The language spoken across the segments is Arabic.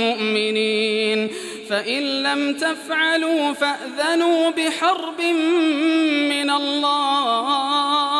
مؤمنين. فإن لم تفعلوا فأذنوا بحرب من الله.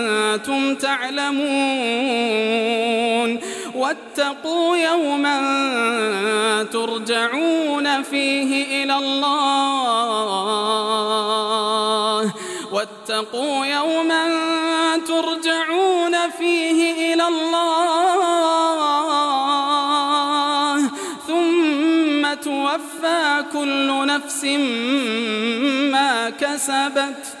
تعلمون واتقوا يوما ترجعون فيه إلى الله واتقوا يوما ترجعون فيه إلى الله ثم توفى كل نفس ما كسبت